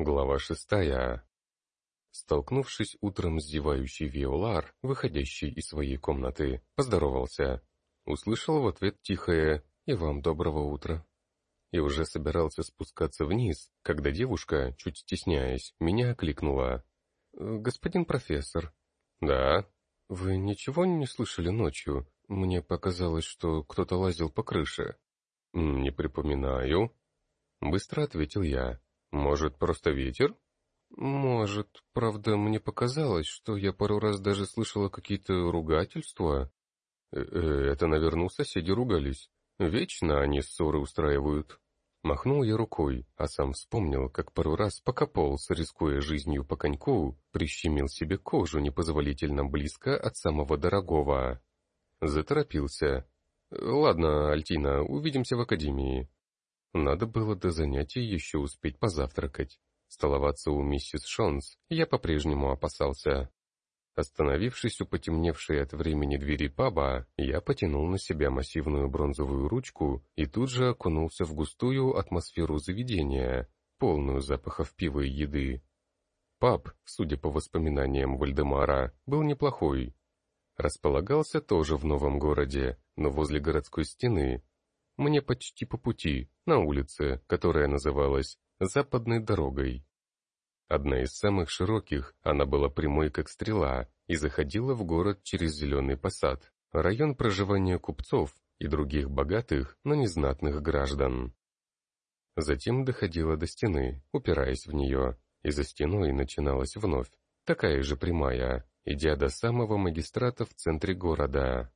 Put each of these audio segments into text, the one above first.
Глава шестая. Столкнувшись утром с зевающей Виолар, выходящей из своей комнаты, поздоровался. Услышал в ответ тихое «И вам доброго утра». И уже собирался спускаться вниз, когда девушка, чуть стесняясь, меня окликнула. «Господин профессор». «Да». «Вы ничего не слышали ночью? Мне показалось, что кто-то лазил по крыше». «Не припоминаю». Быстро ответил я. Может, просто ветер? Может. Правда, мне показалось, что я пару раз даже слышала какие-то ругательства. Э -э это, наверное, соседи ругались. Вечно они ссоры устраивают. Махнул я рукой, а сам вспомнил, как пару раз покопался, рискуя жизнью по коньку, прищемил себе кожу непозволительно близко от самого дорогого. Заторопился. «Ладно, Альтина, увидимся в академии». Надо было до занятий еще успеть позавтракать. Столоваться у миссис Шонс я по-прежнему опасался. Остановившись у потемневшей от времени двери паба, я потянул на себя массивную бронзовую ручку и тут же окунулся в густую атмосферу заведения, полную запахов пива и еды. Паб, судя по воспоминаниям Вальдемара, был неплохой. Располагался тоже в новом городе, но возле городской стены, мне почти по пути, на улице, которая называлась Западной дорогой. Одна из самых широких, она была прямой как стрела и заходила в город через Зеленый посад, район проживания купцов и других богатых, но незнатных граждан. Затем доходила до стены, упираясь в нее, и за стеной начиналась вновь, такая же прямая, идя до самого магистрата в центре города.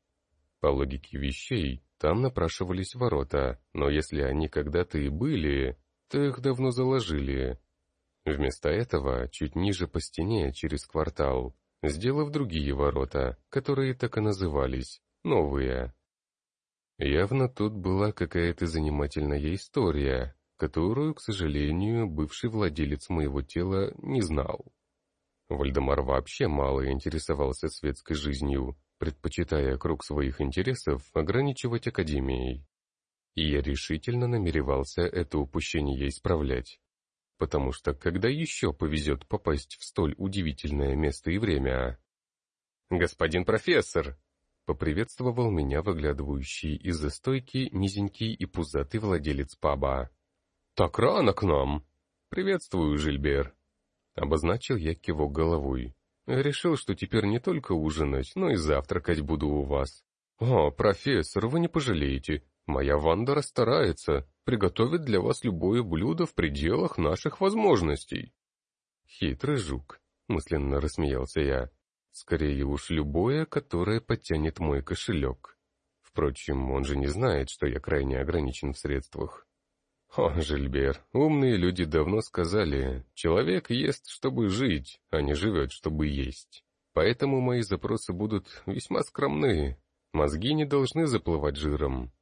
По логике вещей, там напрашивались ворота, но если они когда-то и были, то их давно заложили. Вместо этого, чуть ниже по стене, через квартал, сделав другие ворота, которые так и назывались, новые. Явно тут была какая-то занимательная история, которую, к сожалению, бывший владелец моего тела не знал. Вальдемар вообще мало интересовался светской жизнью, предпочитая круг своих интересов ограничивать Академией. И я решительно намеревался это упущение исправлять. Потому что когда еще повезет попасть в столь удивительное место и время? «Господин профессор!» — поприветствовал меня выглядывающий из-за стойки низенький и пузатый владелец паба. «Так рано к нам!» «Приветствую, Жильбер!» Обозначил я кивок головой. Решил, что теперь не только ужинать, но и завтракать буду у вас. О, профессор, вы не пожалеете. Моя Ванда расстарается, приготовит для вас любое блюдо в пределах наших возможностей. Хитрый жук, мысленно рассмеялся я. Скорее уж любое, которое подтянет мой кошелек. Впрочем, он же не знает, что я крайне ограничен в средствах. О, Жильбер, умные люди давно сказали, человек ест, чтобы жить, а не живет, чтобы есть. Поэтому мои запросы будут весьма скромные. Мозги не должны заплывать жиром.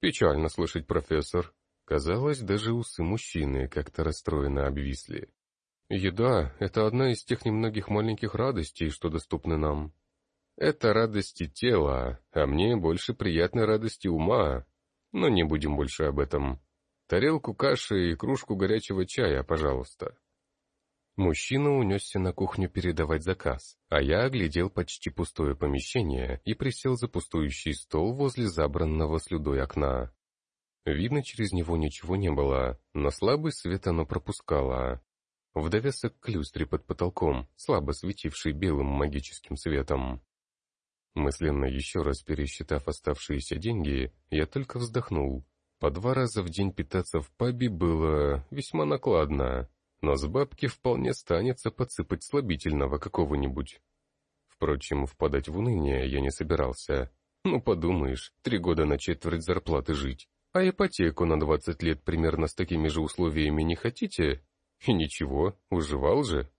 Печально слышать, профессор. Казалось, даже усы мужчины как-то расстроенно обвисли. Еда — это одна из тех немногих маленьких радостей, что доступны нам. Это радости тела, а мне больше приятной радости ума. Но не будем больше об этом. Тарелку каши и кружку горячего чая, пожалуйста». Мужчина унесся на кухню передавать заказ, а я оглядел почти пустое помещение и присел за пустующий стол возле забранного слюдой окна. Видно, через него ничего не было, но слабый свет оно пропускало. В довесок к люстре под потолком, слабо светивший белым магическим светом. Мысленно еще раз пересчитав оставшиеся деньги, я только вздохнул. По два раза в день питаться в пабе было весьма накладно, но с бабки вполне станется подсыпать слабительного какого-нибудь. Впрочем, впадать в уныние я не собирался. Ну, подумаешь, три года на четверть зарплаты жить. А ипотеку на двадцать лет примерно с такими же условиями не хотите? И ничего, уживал же.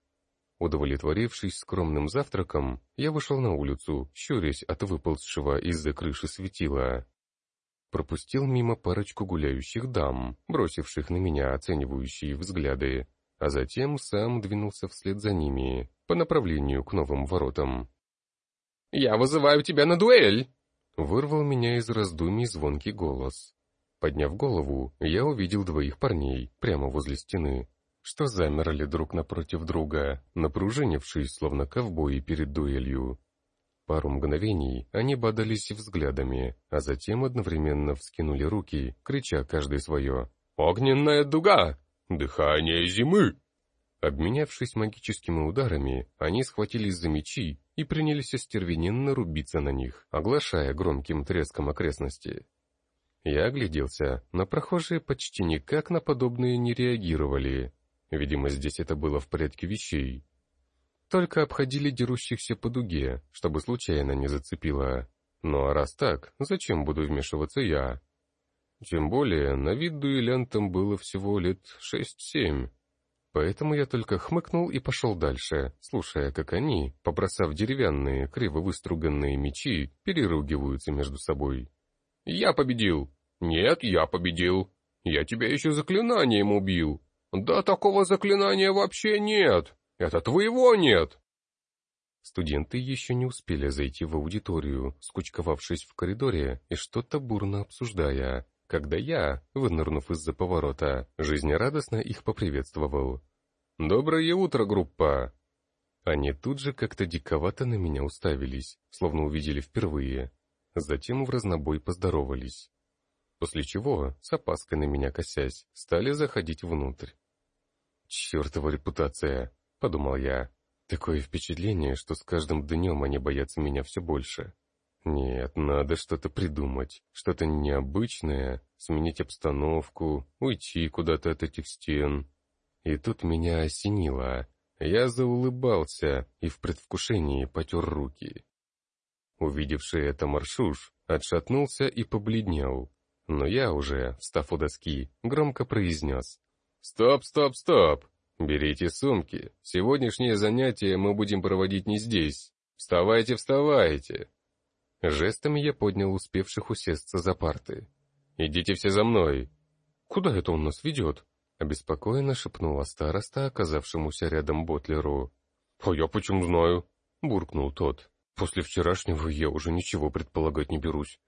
Удовлетворившись скромным завтраком, я вышел на улицу, щурясь от выползшего из-за крыши светила пропустил мимо парочку гуляющих дам, бросивших на меня оценивающие взгляды, а затем сам двинулся вслед за ними, по направлению к новым воротам. «Я вызываю тебя на дуэль!» Вырвал меня из раздумий звонкий голос. Подняв голову, я увидел двоих парней прямо возле стены. что замерли друг напротив друга, напружинившись, словно ковбои перед дуэлью. Пару мгновений они бодались взглядами, а затем одновременно вскинули руки, крича каждый свое «Огненная дуга! Дыхание зимы!» Обменявшись магическими ударами, они схватились за мечи и принялись остервененно рубиться на них, оглашая громким треском окрестности. Я огляделся, но прохожие почти никак на подобные не реагировали. Видимо, здесь это было в порядке вещей. Только обходили дерущихся по дуге, чтобы случайно не зацепило. Ну а раз так, зачем буду вмешиваться я? Тем более, на вид дуэлянтам было всего лет шесть-семь. Поэтому я только хмыкнул и пошел дальше, слушая, как они, побросав деревянные, криво выструганные мечи, переругиваются между собой. «Я победил!» «Нет, я победил. Я тебя еще заклинанием убил. Да такого заклинания вообще нет. Это твоего нет». Студенты еще не успели зайти в аудиторию, скучковавшись в коридоре и что-то бурно обсуждая, когда я, вынырнув из-за поворота, жизнерадостно их поприветствовал. «Доброе утро, группа!» Они тут же как-то диковато на меня уставились, словно увидели впервые. Затем в разнобой поздоровались после чего, с опаской на меня косясь, стали заходить внутрь. «Чертова репутация!» — подумал я. «Такое впечатление, что с каждым днем они боятся меня все больше. Нет, надо что-то придумать, что-то необычное, сменить обстановку, уйти куда-то от этих стен». И тут меня осенило. Я заулыбался и в предвкушении потер руки. Увидевший это маршуш, отшатнулся и побледнел, но я уже, встав у доски, громко произнес. «Стоп, стоп, стоп! Берите сумки. Сегодняшнее занятие мы будем проводить не здесь. Вставайте, вставайте!» Жестами я поднял успевших усесться за парты. «Идите все за мной!» «Куда это он нас ведет?» Обеспокоенно шепнула староста, оказавшемуся рядом Ботлеру. «А я почему знаю?» — буркнул тот. «После вчерашнего я уже ничего предполагать не берусь.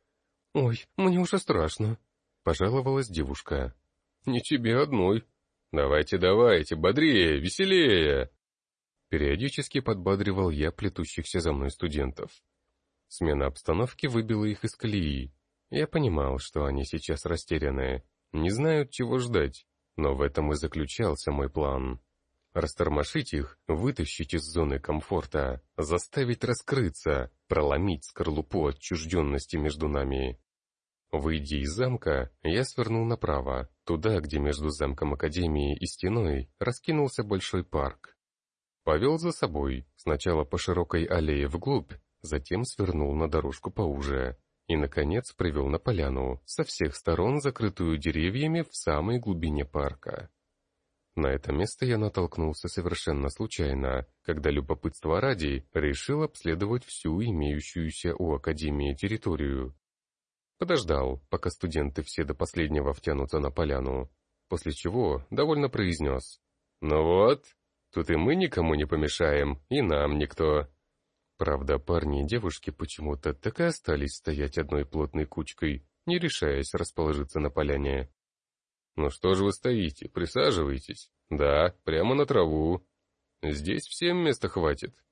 «Ой, мне уже страшно», — пожаловалась девушка. «Не тебе одной. Давайте, давайте, бодрее, веселее!» Периодически подбадривал я плетущихся за мной студентов. Смена обстановки выбила их из колеи. Я понимал, что они сейчас растерянные, не знают, чего ждать, но в этом и заключался мой план. Растормошить их, вытащить из зоны комфорта, заставить раскрыться, проломить скорлупу отчужденности между нами. Выйдя из замка, я свернул направо, туда, где между замком Академии и стеной раскинулся большой парк. Повел за собой, сначала по широкой аллее вглубь, затем свернул на дорожку поуже и, наконец, привел на поляну, со всех сторон закрытую деревьями в самой глубине парка. На это место я натолкнулся совершенно случайно, когда любопытство ради решил обследовать всю имеющуюся у Академии территорию. Подождал, пока студенты все до последнего втянутся на поляну, после чего довольно произнес. «Ну вот, тут и мы никому не помешаем, и нам никто». Правда, парни и девушки почему-то так и остались стоять одной плотной кучкой, не решаясь расположиться на поляне. «Ну что же вы стоите? Присаживайтесь. Да, прямо на траву. Здесь всем места хватит».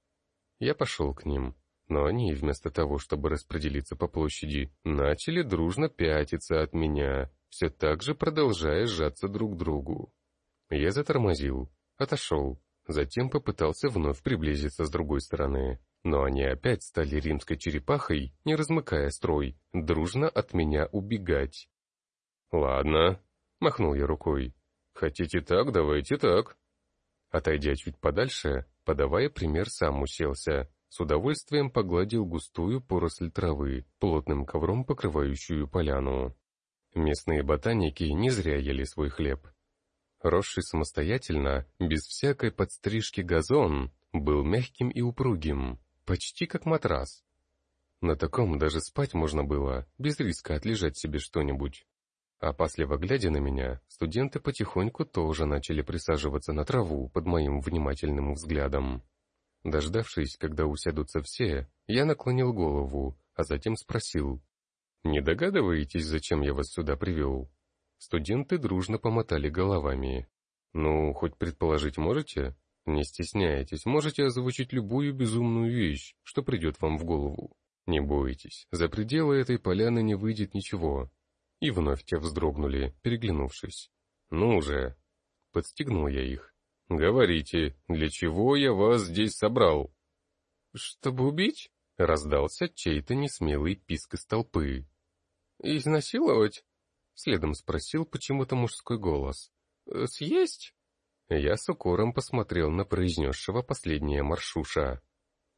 Я пошел к ним, но они, вместо того, чтобы распределиться по площади, начали дружно пятиться от меня, все так же продолжая сжаться друг к другу. Я затормозил, отошел, затем попытался вновь приблизиться с другой стороны. Но они опять стали римской черепахой, не размыкая строй, дружно от меня убегать. «Ладно», Махнул я рукой. «Хотите так, давайте так». Отойдя чуть подальше, подавая пример, сам уселся. С удовольствием погладил густую поросль травы, плотным ковром покрывающую поляну. Местные ботаники не зря ели свой хлеб. Росший самостоятельно, без всякой подстрижки газон, был мягким и упругим, почти как матрас. На таком даже спать можно было, без риска отлежать себе что-нибудь. Опасливо глядя на меня, студенты потихоньку тоже начали присаживаться на траву под моим внимательным взглядом. Дождавшись, когда усядутся все, я наклонил голову, а затем спросил. «Не догадываетесь, зачем я вас сюда привел?» Студенты дружно помотали головами. Ну, хоть предположить можете? Не стесняйтесь, можете озвучить любую безумную вещь, что придет вам в голову. Не бойтесь, за пределы этой поляны не выйдет ничего. И вновь те вздрогнули, переглянувшись. Ну уже. Подстегнул я их. Говорите, для чего я вас здесь собрал? Чтобы убить? Раздался чей-то несмелый писк из толпы. «Изнасиловать?» — следом спросил почему-то мужской голос. «Э, «Съесть?» Я с укором посмотрел на произнесшего последнее маршуша.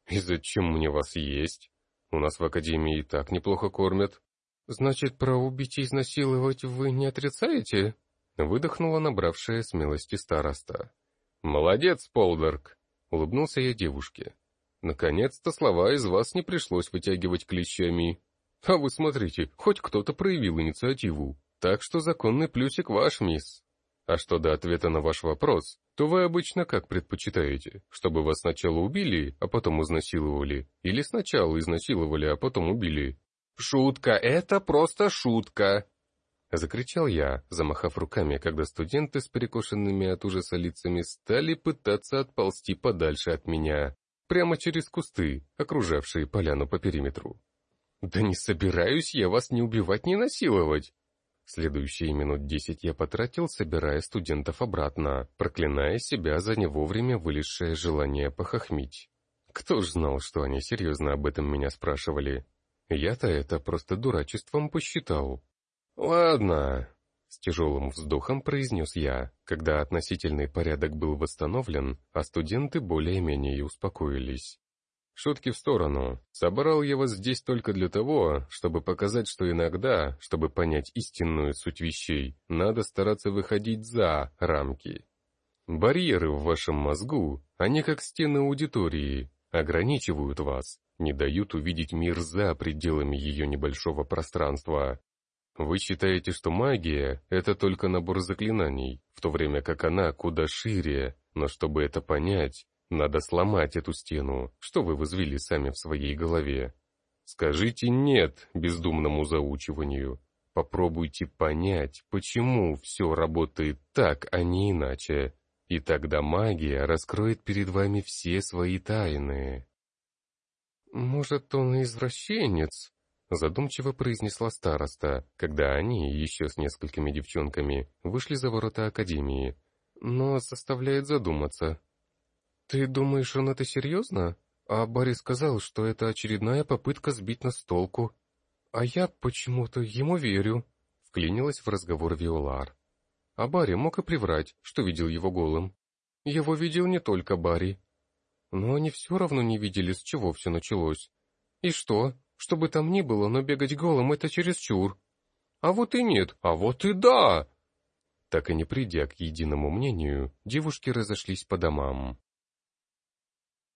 «И зачем мне вас есть? У нас в академии и так неплохо кормят». «Значит, про убить и изнасиловать вы не отрицаете?» Выдохнула набравшая смелости староста. «Молодец, Полдерг!» — улыбнулся я девушке. «Наконец-то слова из вас не пришлось вытягивать клещами. А вы смотрите, хоть кто-то проявил инициативу. Так что законный плюсик ваш, мисс. А что до ответа на ваш вопрос, то вы обычно как предпочитаете? Чтобы вас сначала убили, а потом изнасиловали? Или сначала изнасиловали, а потом убили? «Шутка, это просто шутка!» Закричал я, замахав руками, когда студенты с перекошенными от ужаса лицами стали пытаться отползти подальше от меня, прямо через кусты, окружавшие поляну по периметру. «Да не собираюсь я вас ни убивать, ни насиловать!» Следующие минут десять я потратил, собирая студентов обратно, проклиная себя за не вовремя вылезшее желание похохмить. Кто ж знал, что они серьезно об этом меня спрашивали? Я-то это просто дурачеством посчитал. «Ладно», — с тяжелым вздохом произнес я, когда относительный порядок был восстановлен, а студенты более-менее успокоились. Шутки в сторону. Собрал я вас здесь только для того, чтобы показать, что иногда, чтобы понять истинную суть вещей, надо стараться выходить за рамки. Барьеры в вашем мозгу, они как стены аудитории, ограничивают вас, не дают увидеть мир за пределами ее небольшого пространства. Вы считаете, что магия — это только набор заклинаний, в то время как она куда шире, но чтобы это понять, надо сломать эту стену, что вы возвели сами в своей голове. Скажите «нет» бездумному заучиванию. Попробуйте понять, почему все работает так, а не иначе. И тогда магия раскроет перед вами все свои тайны. «Может, он извращенец?» Задумчиво произнесла староста, когда они, еще с несколькими девчонками, вышли за ворота Академии. Но заставляет задуматься. «Ты думаешь, он это серьезно? А Барри сказал, что это очередная попытка сбить нас с толку. А я почему-то ему верю», — вклинилась в разговор Виолар. А Барри мог и приврать, что видел его голым. Его видел не только Барри. Но они все равно не видели, с чего все началось. И что? Чтобы там ни было, но бегать голым — это чересчур. А вот и нет, а вот и да! Так и не придя к единому мнению, девушки разошлись по домам.